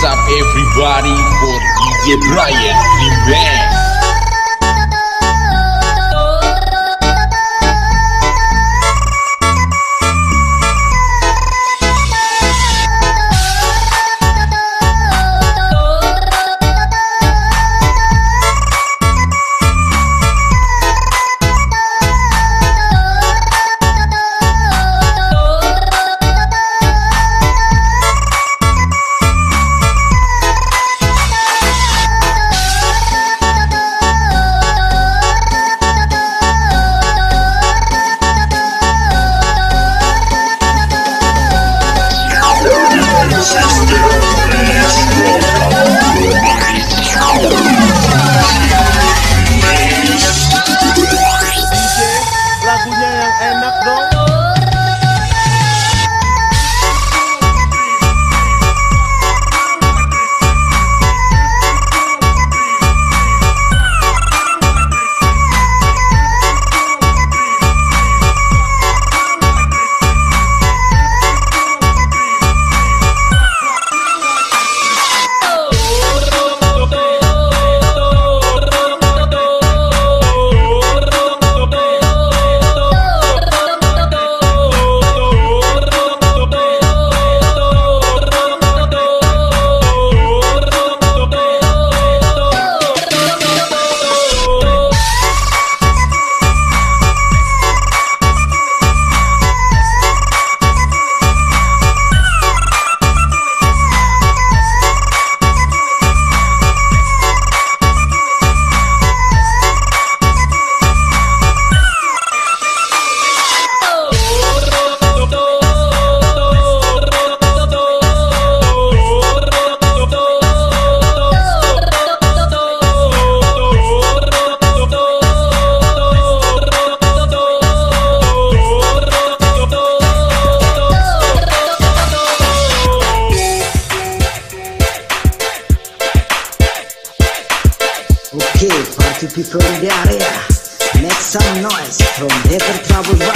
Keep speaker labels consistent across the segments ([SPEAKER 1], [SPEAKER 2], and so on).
[SPEAKER 1] What's up everybody for DJ Brian
[SPEAKER 2] Revenge people area Make some noise from paper trouble.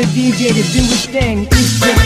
[SPEAKER 3] the DJ to do his thing.